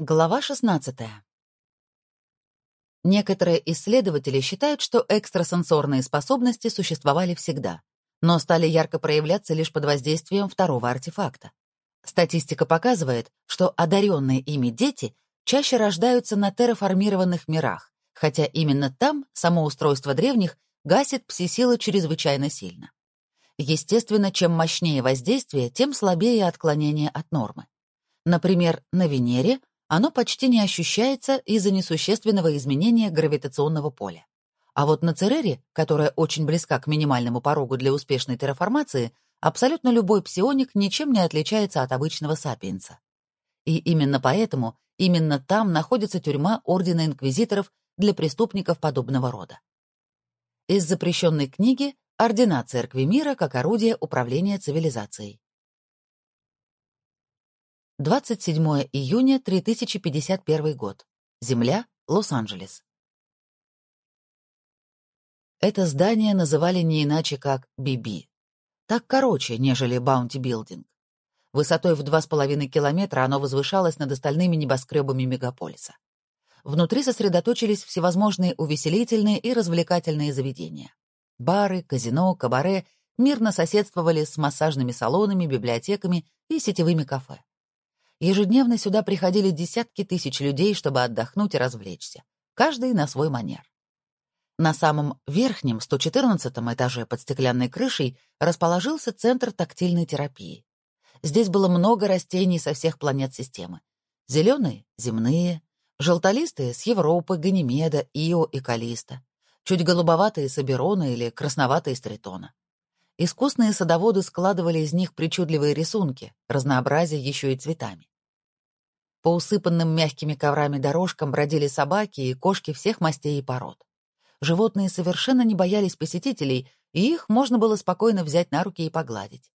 Глава 16. Некоторые исследователи считают, что экстрасенсорные способности существовали всегда, но стали ярко проявляться лишь под воздействием второго артефакта. Статистика показывает, что одаренные ими дети чаще рождаются на терраформированных мирах, хотя именно там само устройство древних гасит пси-силы чрезвычайно сильно. Естественно, чем мощнее воздействие, тем слабее отклонение от нормы. Например, на Венере оно почти не ощущается из-за несущественного изменения гравитационного поля. А вот на Церере, которая очень близка к минимальному порогу для успешной терраформации, абсолютно любой псионик ничем не отличается от обычного сапиенса. И именно поэтому именно там находится тюрьма Ордена Инквизиторов для преступников подобного рода. Из запрещенной книги «Ордена Церкви Мира как орудие управления цивилизацией». 27 июня 3051 год. Земля, Лос-Анджелес. Это здание называли не иначе как Биби. Так короче, нежели Баунти Билдинг. Высотой в 2,5 километра оно возвышалось над остальными небоскребами мегаполиса. Внутри сосредоточились всевозможные увеселительные и развлекательные заведения. Бары, казино, кабаре мирно соседствовали с массажными салонами, библиотеками и сетевыми кафе. Ежедневно сюда приходили десятки тысяч людей, чтобы отдохнуть и развлечься, каждый на свой манер. На самом верхнем, 114 этаже под стеклянной крышей расположился центр тактильной терапии. Здесь было много растений со всех планет системы. Зеленые — земные, желтолистые — с Европы, Ганимеда, Ио и Калиста, чуть голубоватые — с Аберона или красноватые — с Тритона. Искусные садоводы складывали из них причудливые рисунки, разнообразие еще и цветами. По усыпанным мягкими коврами дорожкам бродили собаки и кошки всех мастей и пород. Животные совершенно не боялись посетителей, и их можно было спокойно взять на руки и погладить.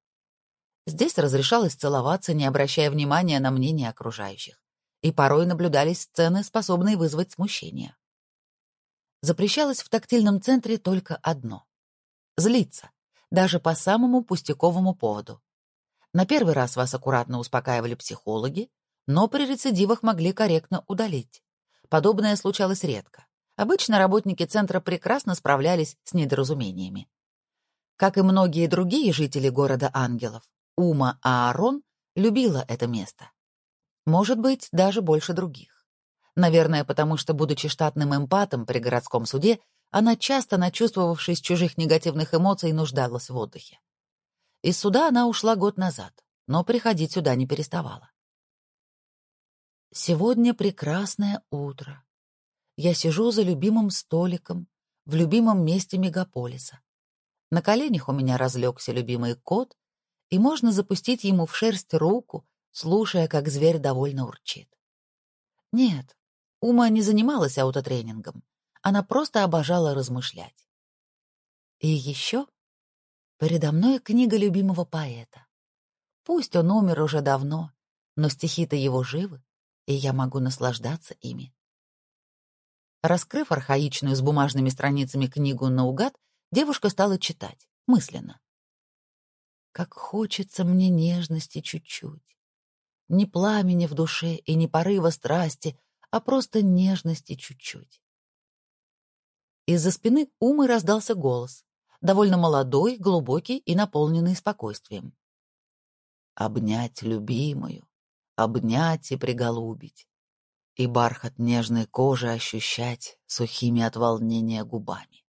Здесь разрешалось целоваться, не обращая внимания на мнение окружающих. И порой наблюдались сцены, способные вызвать смущение. Запрещалось в тактильном центре только одно — злиться даже по самому пустяковому поводу. На первый раз вас аккуратно успокаивали психологи, но при рецидивах могли корректно удалить. Подобное случалось редко. Обычно работники центра прекрасно справлялись с недоразумениями. Как и многие другие жители города ангелов, Ума Аарон любила это место. Может быть, даже больше других. Наверное, потому что, будучи штатным эмпатом при городском суде, она часто, начувствовавшись чужих негативных эмоций, нуждалась в отдыхе. Из суда она ушла год назад, но приходить сюда не переставала. Сегодня прекрасное утро. Я сижу за любимым столиком в любимом месте мегаполиса. На коленях у меня разлегся любимый кот, и можно запустить ему в шерсть руку, слушая, как зверь довольно урчит. Нет, Ума не занималась аутотренингом. Она просто обожала размышлять. И еще передо мной книга любимого поэта. Пусть он умер уже давно, но стихи-то его живы, и я могу наслаждаться ими. Раскрыв архаичную с бумажными страницами книгу наугад, девушка стала читать, мысленно. Как хочется мне нежности чуть-чуть. Не пламени в душе и не порыва страсти, а просто нежности чуть-чуть. Из-за спины Умы раздался голос, довольно молодой, глубокий и наполненный спокойствием. «Обнять любимую, обнять и приголубить, и бархат нежной кожи ощущать сухими от волнения губами».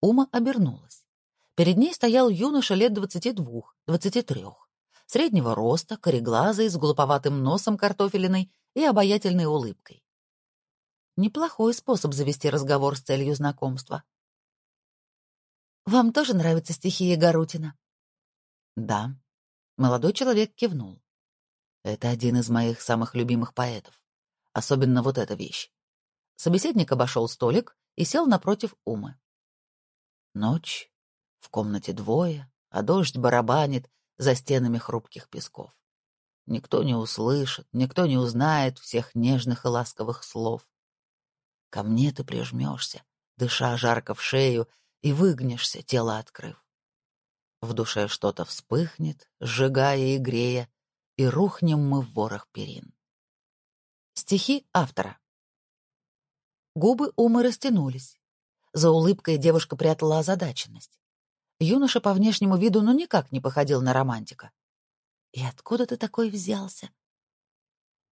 Ума обернулась. Перед ней стоял юноша лет двадцати двух, двадцати трех, среднего роста, кореглазый, с глуповатым носом картофелиной и обаятельной улыбкой. Неплохой способ завести разговор с целью знакомства. «Вам тоже нравятся стихи Егорутина?» «Да». Молодой человек кивнул. «Это один из моих самых любимых поэтов. Особенно вот эта вещь». Собеседник обошел столик и сел напротив Умы. Ночь, в комнате двое, а дождь барабанит за стенами хрупких песков. Никто не услышит, никто не узнает всех нежных и ласковых слов. Ко мне ты прижмешься, дыша жарко в шею, и выгнешься, тело открыв. В душе что-то вспыхнет, сжигая и грея, и рухнем мы в ворох перин. Стихи автора. Губы Умы растянулись. За улыбкой девушка прятала озадаченность. Юноша по внешнему виду ну никак не походил на романтика. «И откуда ты такой взялся?»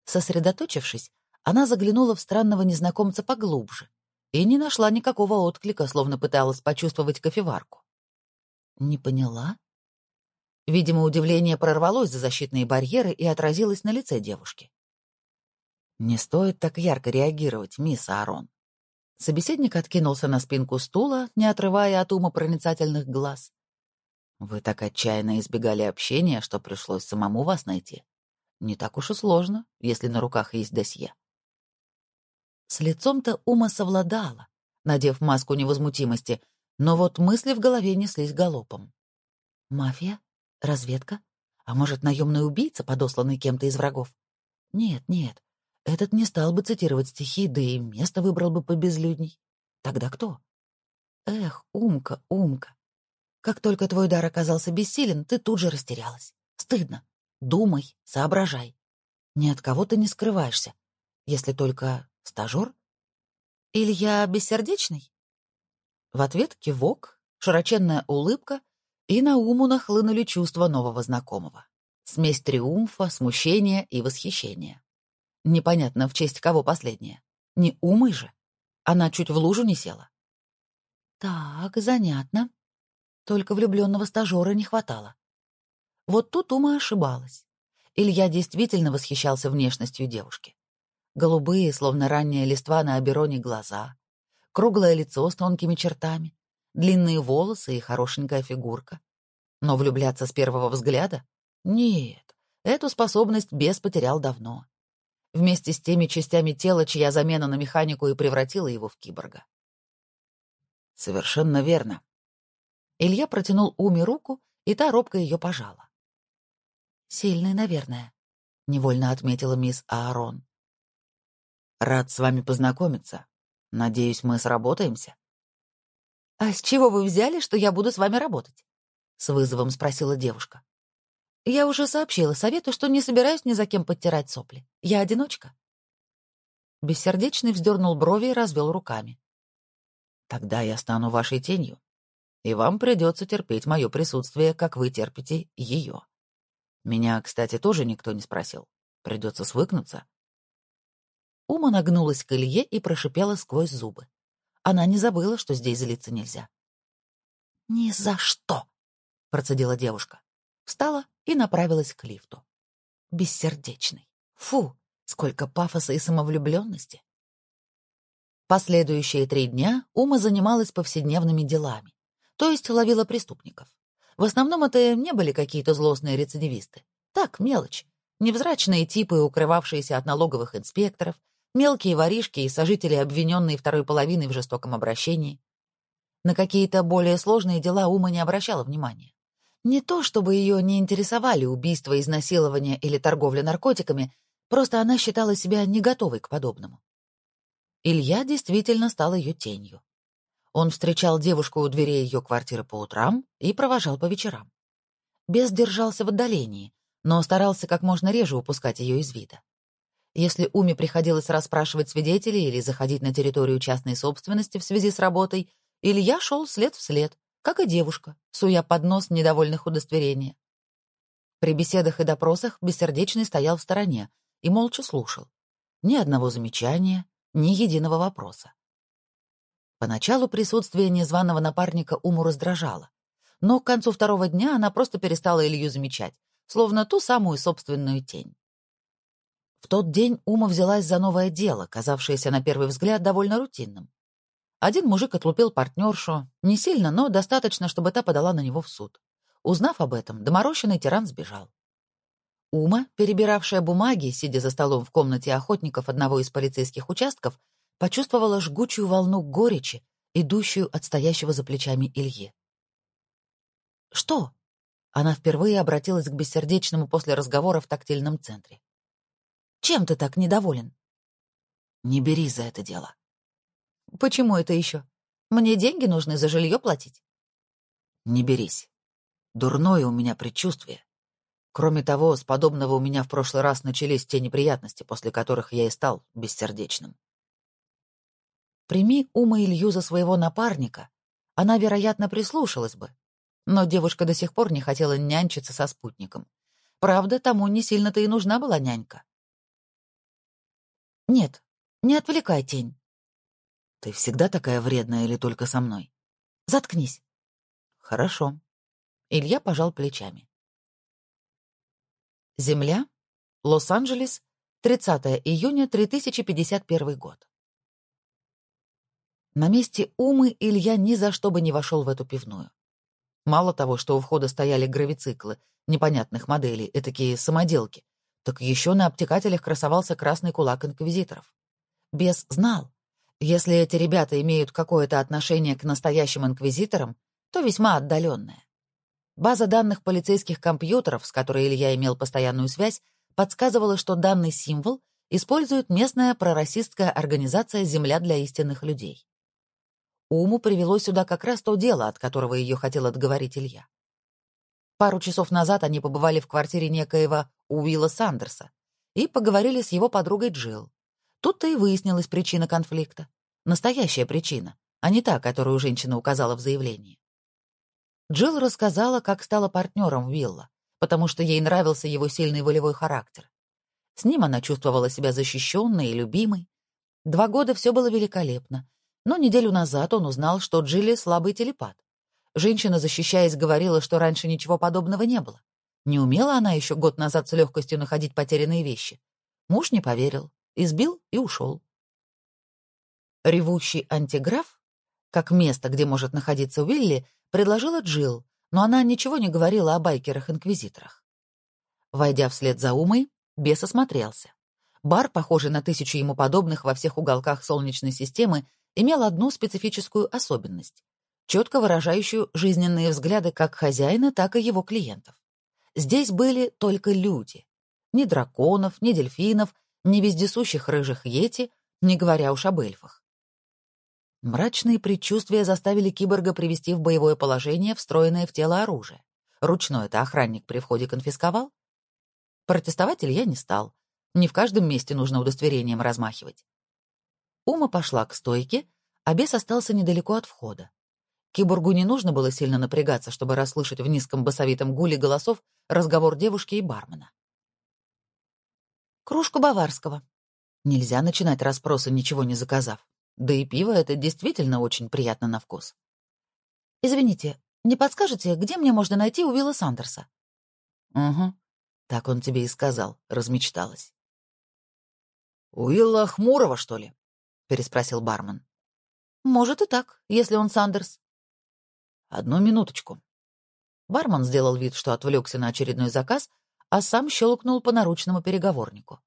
Сосредоточившись, она заглянула в странного незнакомца поглубже и не нашла никакого отклика, словно пыталась почувствовать кофеварку. «Не поняла?» Видимо, удивление прорвалось за защитные барьеры и отразилось на лице девушки. «Не стоит так ярко реагировать, мисс Аарон». Собеседник откинулся на спинку стула, не отрывая от ума проницательных глаз. «Вы так отчаянно избегали общения, что пришлось самому вас найти. Не так уж и сложно, если на руках есть досье». С лицом-то ума совладала, надев маску невозмутимости, но вот мысли в голове неслись галопом. «Мафия? Разведка? А может, наемный убийца, подосланный кем-то из врагов? Нет, нет, этот не стал бы цитировать стихи, да и место выбрал бы побезлюдней. Тогда кто? Эх, умка, умка. Как только твой дар оказался бессилен, ты тут же растерялась. Стыдно. Думай, соображай. Ни от кого ты не скрываешься. Если только стажер? Или я бессердечный? В ответ кивок, широченная улыбка, и на уму нахлынули чувства нового знакомого. Смесь триумфа, смущения и восхищения. Непонятно, в честь кого последняя. Не Умы же. Она чуть в лужу не села. Так, занятно. Только влюбленного стажера не хватало. Вот тут Ума ошибалась. Илья действительно восхищался внешностью девушки. Голубые, словно ранняя листва на обероне, глаза, круглое лицо с тонкими чертами, длинные волосы и хорошенькая фигурка. Но влюбляться с первого взгляда? Нет, эту способность бес потерял давно вместе с теми частями тела, чья замена на механику и превратила его в киборга. Совершенно верно. Илья протянул Уме руку, и та робко ее пожала. «Сильный, наверное», — невольно отметила мисс Аарон. «Рад с вами познакомиться. Надеюсь, мы сработаемся». «А с чего вы взяли, что я буду с вами работать?» — с вызовом спросила девушка. Я уже сообщила совету, что не собираюсь ни за кем подтирать сопли. Я одиночка. Бессердечный вздернул брови и развел руками. Тогда я стану вашей тенью, и вам придется терпеть мое присутствие, как вы терпите ее. Меня, кстати, тоже никто не спросил. Придется свыкнуться. Ума нагнулась к Илье и прошипела сквозь зубы. Она не забыла, что здесь злиться нельзя. «Ни за что!» — процедила девушка. Встала и направилась к лифту. Бессердечный. Фу, сколько пафоса и самовлюбленности. Последующие три дня Ума занималась повседневными делами, то есть ловила преступников. В основном это не были какие-то злостные рецидивисты. Так, мелочь. Невзрачные типы, укрывавшиеся от налоговых инспекторов, мелкие воришки и сожители, обвиненные второй половиной в жестоком обращении. На какие-то более сложные дела Ума не обращала внимания. Не то, чтобы ее не интересовали убийства, изнасилования или торговля наркотиками, просто она считала себя не готовой к подобному. Илья действительно стал ее тенью. Он встречал девушку у дверей ее квартиры по утрам и провожал по вечерам. Бес держался в отдалении, но старался как можно реже упускать ее из вида. Если Уме приходилось расспрашивать свидетелей или заходить на территорию частной собственности в связи с работой, Илья шел след в след, как и девушка, суя под нос недовольных удостоверения. При беседах и допросах Бессердечный стоял в стороне и молча слушал. Ни одного замечания, ни единого вопроса. Поначалу присутствие незваного напарника Уму раздражало, но к концу второго дня она просто перестала Илью замечать, словно ту самую собственную тень. В тот день Ума взялась за новое дело, казавшееся на первый взгляд довольно рутинным. Один мужик отлупил партнершу, не сильно, но достаточно, чтобы та подала на него в суд. Узнав об этом, доморощенный тиран сбежал. Ума, перебиравшая бумаги, сидя за столом в комнате охотников одного из полицейских участков, почувствовала жгучую волну горечи, идущую от стоящего за плечами Ильи. «Что?» Она впервые обратилась к бессердечному после разговора в тактильном центре. «Чем ты так недоволен?» «Не бери за это дело», Почему это еще? Мне деньги нужны за жилье платить. Не берись. Дурное у меня предчувствие. Кроме того, с подобного у меня в прошлый раз начались те неприятности, после которых я и стал бессердечным. Прими Ума Илью за своего напарника, она, вероятно, прислушалась бы. Но девушка до сих пор не хотела нянчиться со спутником. Правда, тому не сильно-то и нужна была нянька. «Нет, не отвлекай тень». «Ты всегда такая вредная или только со мной?» «Заткнись». «Хорошо». Илья пожал плечами. Земля, Лос-Анджелес, 30 июня 3051 год. На месте Умы Илья ни за что бы не вошел в эту пивную. Мало того, что у входа стояли гравициклы, непонятных моделей, этакие самоделки, так еще на обтекателях красовался красный кулак инквизиторов. Бес знал, если эти ребята имеют какое-то отношение к настоящим инквизиторам, то весьма отдаленное. База данных полицейских компьютеров, с которой Илья имел постоянную связь, подсказывала, что данный символ использует местная пророссийская организация «Земля для истинных людей». Уму привело сюда как раз то дело, от которого ее хотел отговорить Илья. Пару часов назад они побывали в квартире некоего Уилла Сандерса и поговорили с его подругой Джилл. Тут-то и выяснилась причина конфликта. Настоящая причина, а не та, которую женщина указала в заявлении. Джилл рассказала, как стала партнером Уилла, потому что ей нравился его сильный волевой характер. С ним она чувствовала себя защищенной и любимой. Два года все было великолепно, но неделю назад он узнал, что Джилли слабый телепат. Женщина, защищаясь, говорила, что раньше ничего подобного не было. Не умела она еще год назад с легкостью находить потерянные вещи. Муж не поверил, избил и ушел. Ревущий антиграф, как место, где может находиться Уилли, предложила Джилл, но она ничего не говорила о байкерах-инквизиторах. Войдя вслед за Умой, бес осмотрелся. Бар, похожий на тысячу ему подобных во всех уголках Солнечной системы, имел одну специфическую особенность, четко выражающую жизненные взгляды как хозяина, так и его клиентов. Здесь были только люди. Ни драконов, ни дельфинов, ни вездесущих рыжих йети, не говоря уж об эльфах. Мрачные предчувствия заставили киборга привести в боевое положение встроенное в тело оружие. Ручной это охранник при входе конфисковал. Протестовать Илья не стал. Не в каждом месте нужно удостоверением размахивать. Ума пошла к стойке, а бес остался недалеко от входа. Киборгу не нужно было сильно напрягаться, чтобы расслышать в низком басовитом гуле голосов разговор девушки и бармена. «Кружку баварского». Нельзя начинать расспросы, ничего не заказав. Да и пиво это действительно очень приятно на вкус. «Извините, не подскажете, где мне можно найти Уилла Сандерса?» «Угу, так он тебе и сказал», — размечталась. «Уилла Хмурого, что ли?» — переспросил бармен. «Может и так, если он Сандерс». «Одну минуточку». Бармен сделал вид, что отвлекся на очередной заказ, а сам щелкнул по наручному переговорнику.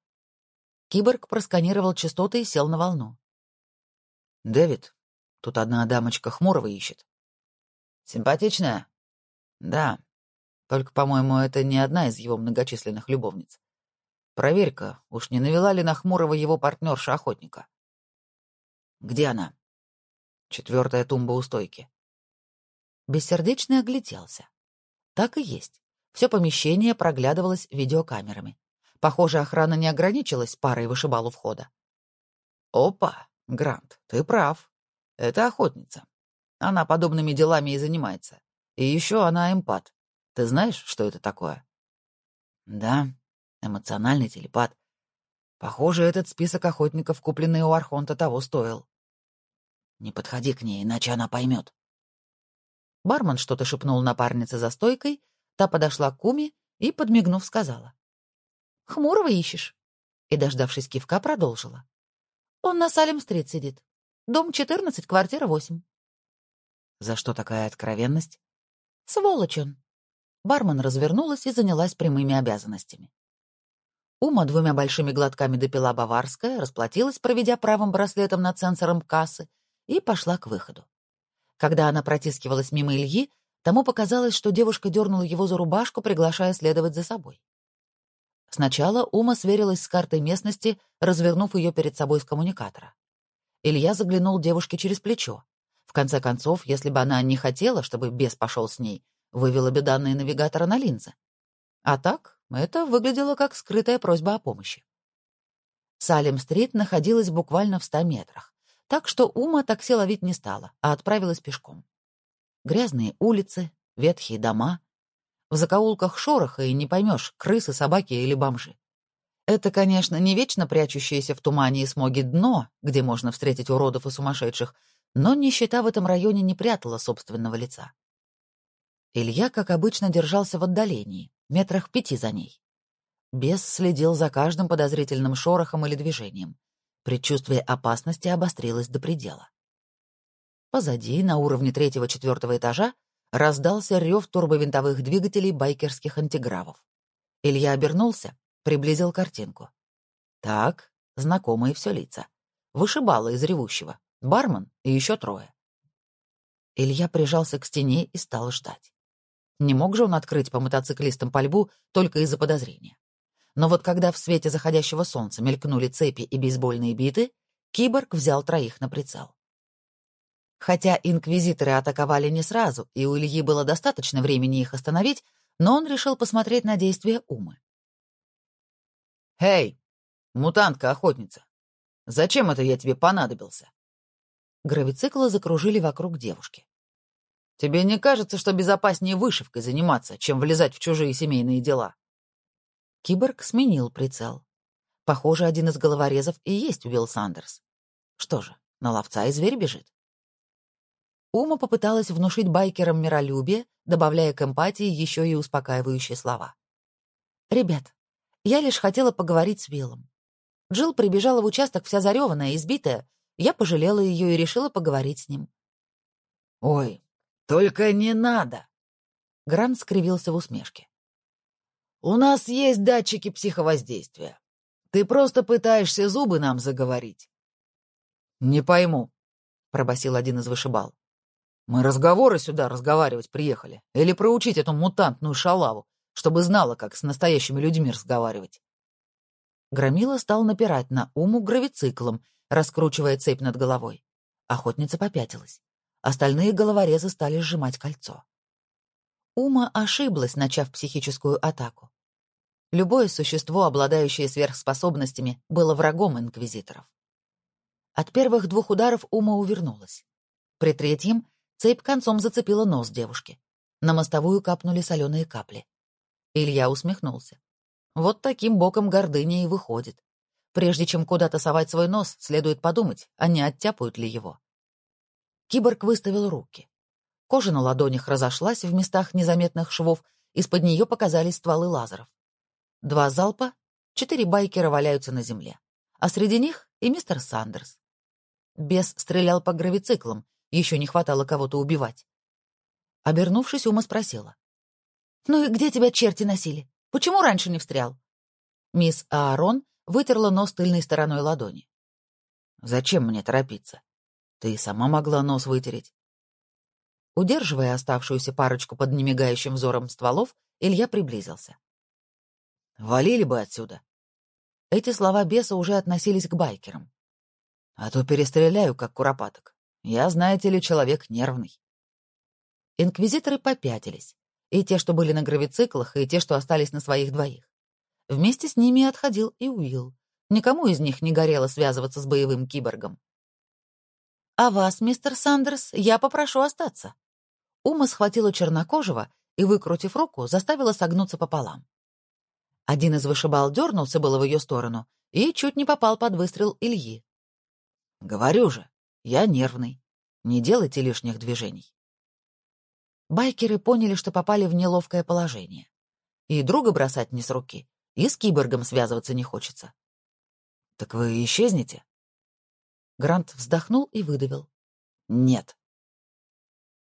Киборг просканировал частоты и сел на волну. «Дэвид, тут одна дамочка Хмурого ищет». «Симпатичная?» «Да. Только, по-моему, это не одна из его многочисленных любовниц. Проверь-ка, уж не навела ли на Хмурого его партнерша-охотника?» Где она? Четвертая тумба у стойки. Бессердечный огляделся. Так и есть. Все помещение проглядывалось видеокамерами. Похоже, охрана не ограничилась парой вышибал у входа. Опа, Грант, ты прав. Это охотница. Она подобными делами и занимается. И еще она эмпат. Ты знаешь, что это такое? Да, эмоциональный телепат. Похоже, этот список охотников, купленный у Архонта, того стоил. Не подходи к ней, иначе она поймет. Бармен что-то шепнул напарнице за стойкой, та подошла к куме и, подмигнув, сказала. «Хмурого ищешь?» И, дождавшись кивка, продолжила. «Он на Салем-стрит сидит. Дом 14, квартира 8». «За что такая откровенность?» «Сволочь он». Бармен развернулась и занялась прямыми обязанностями. Ума двумя большими глотками допила баварская, расплатилась, проведя правым браслетом над сенсором кассы, и пошла к выходу. Когда она протискивалась мимо Ильи, тому показалось, что девушка дернула его за рубашку, приглашая следовать за собой. Сначала Ума сверилась с картой местности, развернув ее перед собой с коммуникатора. Илья заглянул девушке через плечо. В конце концов, если бы она не хотела, чтобы бес пошел с ней, вывела бы данные навигатора на линзы. А так, Это выглядело как скрытая просьба о помощи. Салем-стрит находилась буквально в ста метрах, так что Ума такси ловить не стала, а отправилась пешком. Грязные улицы, ветхие дома. В закоулках шороха и не поймешь, крысы, собаки или бомжи. Это, конечно, не вечно прячущееся в тумане и смоге дно, где можно встретить уродов и сумасшедших, но нищета в этом районе не прятала собственного лица. Илья, как обычно, держался в отдалении, метрах пяти за ней. Бес следил за каждым подозрительным шорохом или движением. Предчувствие опасности обострилось до предела. Позади, на уровне третьего-четвертого этажа, раздался рев турбовинтовых двигателей байкерских антигравов. Илья обернулся, приблизил картинку. Так, знакомые все лица. Вышибала из ревущего, бармен и еще трое. Илья прижался к стене и стал ждать. Не мог же он открыть по мотоциклистам пальбу только из-за подозрения. Но вот когда в свете заходящего солнца мелькнули цепи и бейсбольные биты, киборг взял троих на прицел. Хотя инквизиторы атаковали не сразу, и у Ильи было достаточно времени их остановить, но он решил посмотреть на действия Умы. «Эй, мутантка-охотница, зачем это я тебе понадобился?» Гравициклы закружили вокруг девушки. Тебе не кажется, что безопаснее вышивкой заниматься, чем влезать в чужие семейные дела?» Киборг сменил прицел. Похоже, один из головорезов и есть Уилл Сандерс. Что же, на ловца и зверь бежит. Ума попыталась внушить байкерам миролюбие, добавляя к эмпатии еще и успокаивающие слова. «Ребят, я лишь хотела поговорить с Уиллом. Джилл прибежала в участок вся зареванная, избитая. Я пожалела ее и решила поговорить с ним. «Ой, только не надо. Грант скривился в усмешке. У нас есть датчики психовоздействия. Ты просто пытаешься зубы нам заговорить. Не пойму, пробасил один из вышибал. Мы разговоры сюда разговаривать приехали. Или проучить эту мутантную шалаву, чтобы знала, как с настоящими людьми разговаривать. Громила стал напирать на уму гравициклом, раскручивая цепь над головой. Охотница попятилась. Остальные головорезы стали сжимать кольцо. Ума ошиблась, начав психическую атаку. Любое существо, обладающее сверхспособностями, было врагом инквизиторов. От первых двух ударов Ума увернулась. При третьем цепь концом зацепила нос девушки. На мостовую капнули соленые капли. Илья усмехнулся. Вот таким боком гордыня и выходит. Прежде чем куда-то совать свой нос, следует подумать, а не оттяпают ли его. Киборг выставил руки. Кожа на ладонях разошлась в местах незаметных швов, из-под нее показались стволы лазеров. Два залпа, четыре байкера валяются на земле, а среди них и мистер Сандерс. Бес стрелял по гравициклам, еще не хватало кого-то убивать. Обернувшись, Ума спросила. «Ну и где тебя черти носили? Почему раньше не встрял?» Мисс Аарон вытерла нос тыльной стороной ладони. «Зачем мне торопиться? Ты сама могла нос вытереть. Удерживая оставшуюся парочку под немигающим взором стволов, Илья приблизился. «Валили бы отсюда!» Эти слова беса уже относились к байкерам. «А то перестреляю, как куропаток. Я, знаете ли, человек нервный». Инквизиторы попятились. И те, что были на гравициклах, и те, что остались на своих двоих. Вместе с ними отходил и Уилл. Никому из них не горело связываться с боевым киборгом. «А вас, мистер Сандерс, я попрошу остаться». Ума схватила чернокожего и, выкрутив руку, заставила согнуться пополам. Один из вышибал дернулся было в ее сторону и чуть не попал под выстрел Ильи. «Говорю же, я нервный. Не делайте лишних движений». Байкеры поняли, что попали в неловкое положение. И друга бросать не с руки, и с киборгом связываться не хочется. «Так вы исчезнете?» Грант вздохнул и выдавил. «Нет».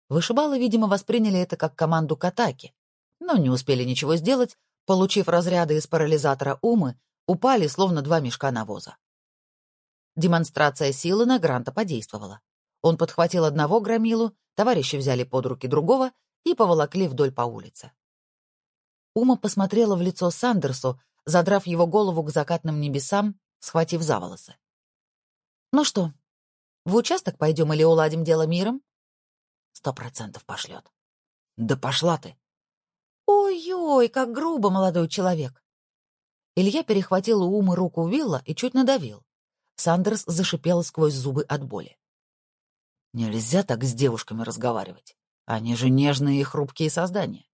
Вышибалы, видимо, восприняли это как команду к атаке, но не успели ничего сделать, получив разряды из парализатора умы, упали, словно два мешка навоза. Демонстрация силы на Гранта подействовала. Он подхватил одного громилу, товарищи взяли под руки другого и поволокли вдоль по улице. Ума посмотрела в лицо Сандерсу, задрав его голову к закатным небесам, схватив за волосы. Ну что, в участок пойдем или уладим дело миром? Сто процентов пошлет. Да пошла ты. Ой-ой, как грубо, молодой человек. Илья перехватил у Умы руку Уилла и чуть надавил. Сандерс зашипел сквозь зубы от боли. «Нельзя так с девушками разговаривать. Они же нежные и хрупкие создания.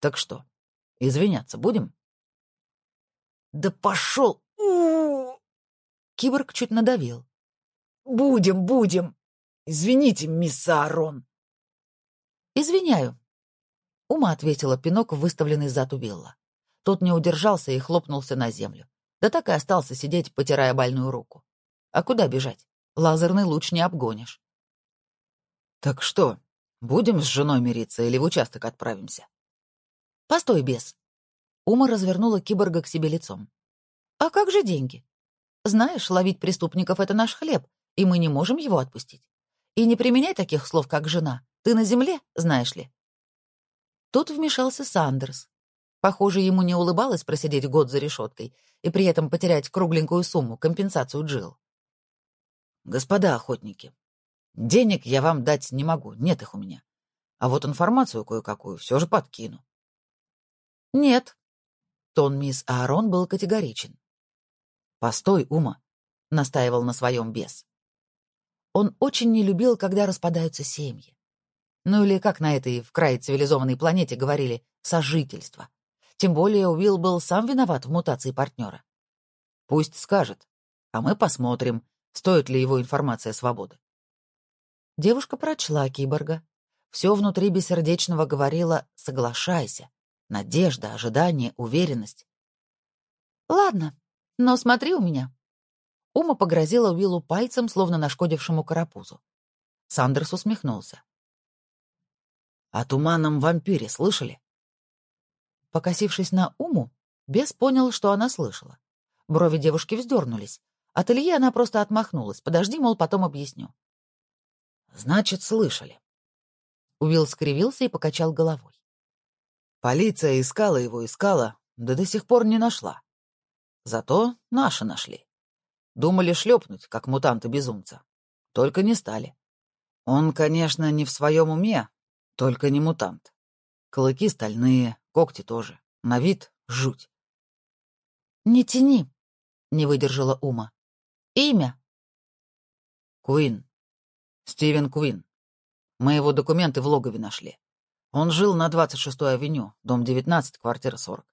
Так что, извиняться будем?» «Да пошел! Киборг чуть надавил. «Будем, будем! Извините, мисс Аарон!» «Извиняю!» Ума ответила пинок выставленный зад Уилла. Тот не удержался и хлопнулся на землю. Да так и остался сидеть, потирая больную руку. А куда бежать? Лазерный луч не обгонишь. «Так что, будем с женой мириться или в участок отправимся?» «Постой, бес!» Ума развернула киборга к себе лицом. «А как же деньги? Знаешь, ловить преступников — это наш хлеб, и мы не можем его отпустить. И не применяй таких слов, как жена. Ты на земле, знаешь ли». Тут вмешался Сандерс. Похоже, ему не улыбалось просидеть год за решеткой и при этом потерять кругленькую сумму, компенсацию Джил. «Господа охотники, денег я вам дать не могу, нет их у меня. А вот информацию кое-какую все же подкину». «Нет». Тон мисс Аарон был категоричен. «Постой, Ума», — настаивал на своем бес. Он очень не любил, когда распадаются семьи. Ну или, как на этой в крае цивилизованной планете говорили, сожительство. Тем более Уилл был сам виноват в мутации партнера. Пусть скажет, а мы посмотрим, стоит ли его информация свободы. Девушка прочла киборга. Все внутри бессердечного говорило «соглашайся». Надежда, ожидание, уверенность. «Ладно, но смотри у меня». Ума погрозила Уиллу пальцем, словно нашкодившему карапузу. Сандерс усмехнулся. «О туманном вампире слышали?» Покосившись на Уму, бес понял, что она слышала. Брови девушки вздернулись. От Ильи она просто отмахнулась. «Подожди, мол, потом объясню». «Значит, слышали». Уилл скривился и покачал головой. «Полиция искала его, искала, да до сих пор не нашла. Зато наши нашли. Думали шлепнуть, как мутанта-безумца. Только не стали. Он, конечно, не в своем уме, только не мутант. Клыки стальные, когти тоже. На вид — жуть. «Не тяни», — не выдержала Ума. «Имя?» «Куин. Стивен Куин. Мы его документы в логове нашли. Он жил на 26-й авеню, дом 19, квартира 40.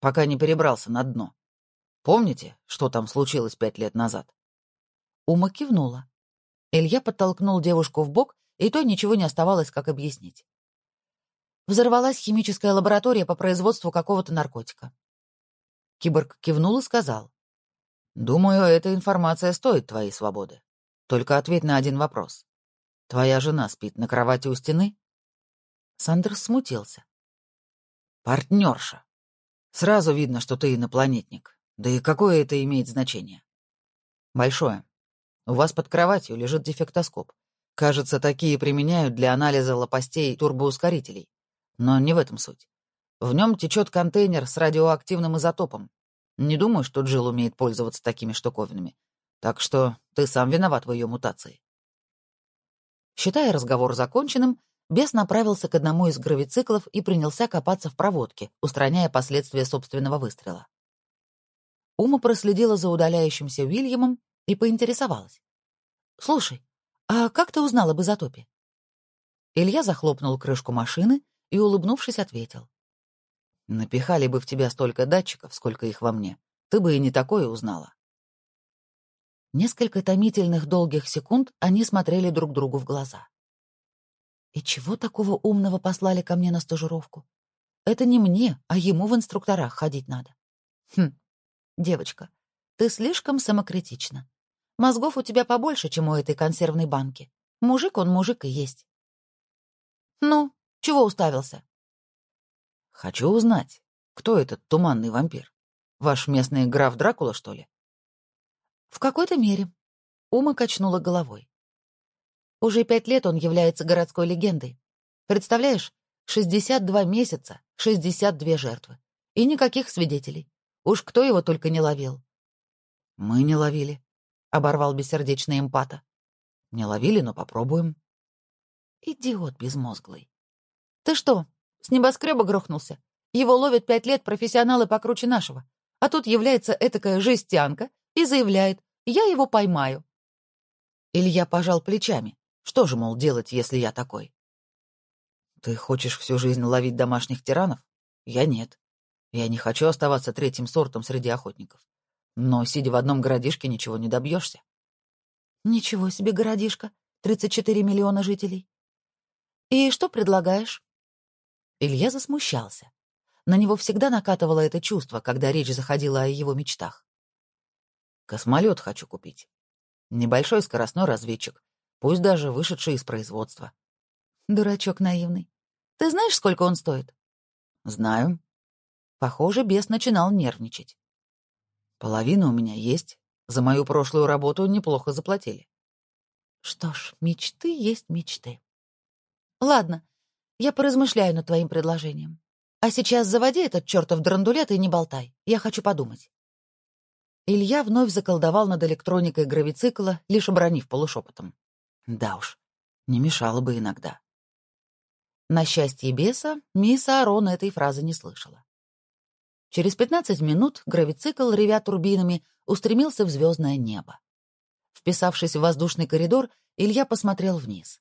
Пока не перебрался на дно. Помните, что там случилось пять лет назад?» Ума кивнула. Илья подтолкнул девушку в бок, и то ничего не оставалось, как объяснить. Взорвалась химическая лаборатория по производству какого-то наркотика. Киборг кивнул и сказал. «Думаю, эта информация стоит твоей свободы. Только ответь на один вопрос. Твоя жена спит на кровати у стены?» Сандерс смутился. «Партнерша. Сразу видно, что ты инопланетник. Да и какое это имеет значение? Большое. У вас под кроватью лежит дефектоскоп. Кажется, такие применяют для анализа лопастей турбоускорителей. Но не в этом суть. В нем течет контейнер с радиоактивным изотопом. Не думаю, что Джилл умеет пользоваться такими штуковинами. Так что ты сам виноват в ее мутации. Считая разговор законченным, бес направился к одному из гравициклов и принялся копаться в проводке, устраняя последствия собственного выстрела. Ума проследила за удаляющимся Уильямом и поинтересовалась. «Слушай, а как ты узнала об изотопе?» Илья захлопнул крышку машины и, улыбнувшись, ответил. «Напихали бы в тебя столько датчиков, сколько их во мне, ты бы и не такое узнала». Несколько томительных долгих секунд они смотрели друг другу в глаза. «И чего такого умного послали ко мне на стажировку? Это не мне, а ему в инструкторах ходить надо. Хм, девочка, ты слишком самокритична. Мозгов у тебя побольше, чем у этой консервной банки. Мужик он мужик и есть. Ну, чего уставился? Хочу узнать, кто этот туманный вампир. Ваш местный граф Дракула, что ли? В какой-то мере. Ума качнула головой. Уже пять лет он является городской легендой. Представляешь, 62 месяца, 62 жертвы. И никаких свидетелей. Уж кто его только не ловил. Мы не ловили, — оборвал бессердечный эмпата. Не ловили, но попробуем. Идиот безмозглый. Ты что, с небоскреба грохнулся? Его ловят пять лет профессионалы покруче нашего. А тут является этакая жестянка и заявляет «я его поймаю». Илья пожал плечами. Что же, мол, делать, если я такой? Ты хочешь всю жизнь ловить домашних тиранов? Я нет. Я не хочу оставаться третьим сортом среди охотников. Но, сидя в одном городишке, ничего не добьешься. Ничего себе городишко. 34 миллиона жителей. И что предлагаешь? Илья засмущался. На него всегда накатывало это чувство, когда речь заходила о его мечтах. Космолет хочу купить. Небольшой скоростной разведчик, пусть даже вышедший из производства. Дурачок наивный. Ты знаешь, сколько он стоит? Знаю. Похоже, бес начинал нервничать. Половина у меня есть. За мою прошлую работу неплохо заплатили. Что ж, мечты есть мечты. Ладно, я поразмышляю над твоим предложением. А сейчас заводи этот чертов драндулет и не болтай. Я хочу подумать. Илья вновь заколдовал над электроникой гравицикла, лишь обронив полушепотом. Да уж, не мешало бы иногда. На счастье беса, мисс Аарон этой фразы не слышала. Через 15 минут гравицикл, ревя турбинами, устремился в звездное небо. Вписавшись в воздушный коридор, Илья посмотрел вниз.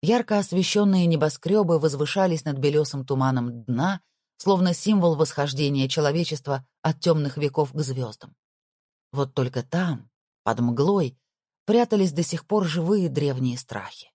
Ярко освещенные небоскребы возвышались над белесым туманом дна, словно символ восхождения человечества от темных веков к звездам. Вот только там, под мглой, прятались до сих пор живые древние страхи.